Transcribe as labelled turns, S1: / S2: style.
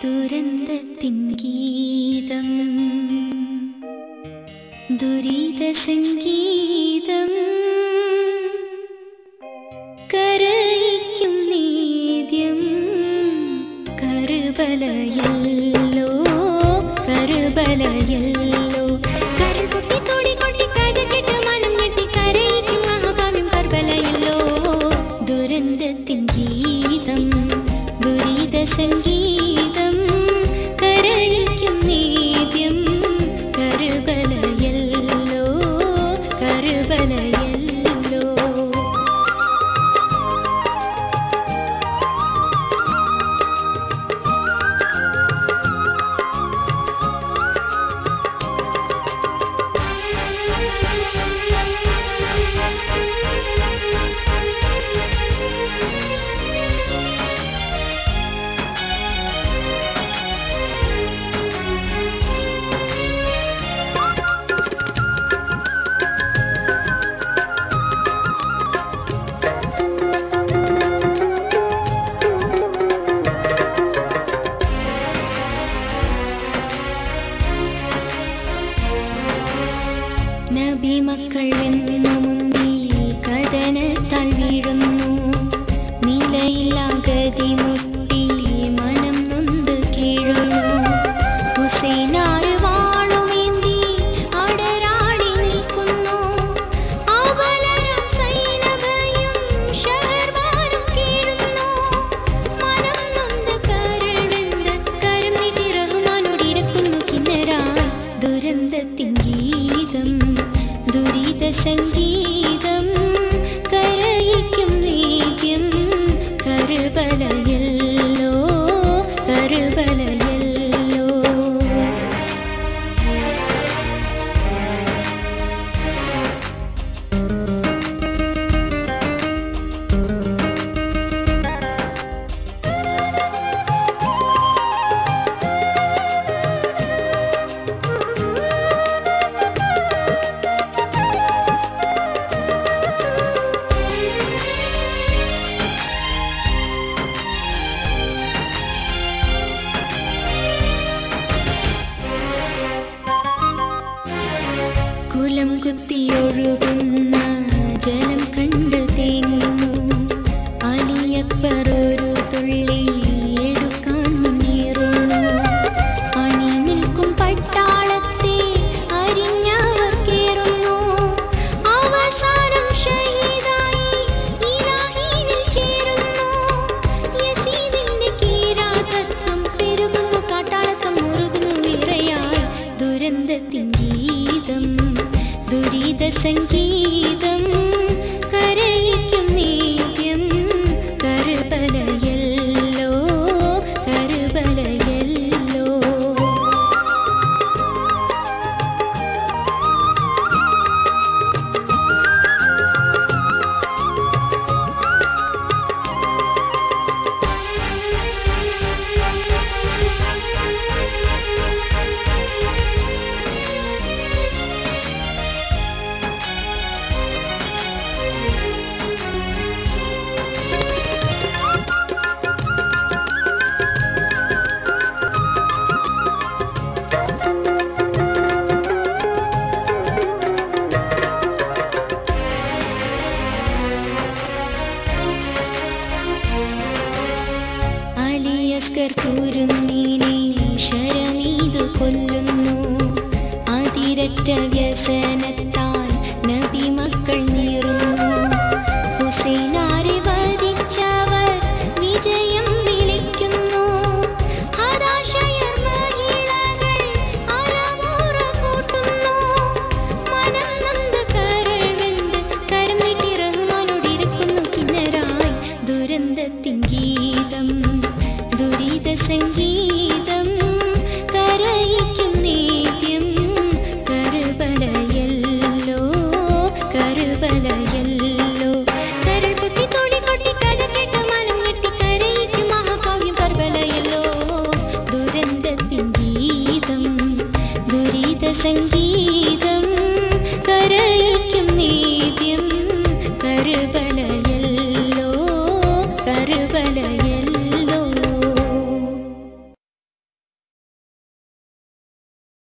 S1: ദുരന്തത്തിൻ ഗീതം ദുരിത സംഗീതം. കരയിക്കും നീദ്യം. കരുബലയല്ലോ കരുബലയല്ലോ കരുകുട്ടി തോടി കൊട്ടി കരുകെട്ട് മനം കെട്ടി കരയിക്കും മഹാകാവ്യം കർബലയല്ലോ ദുരന്തത്തിൻ ഗീതം ദുരിതസംഗീതം കരയിക്കും നീതിയം കരുകല 星星 മസ്കർ കുരുങ്ങി 生机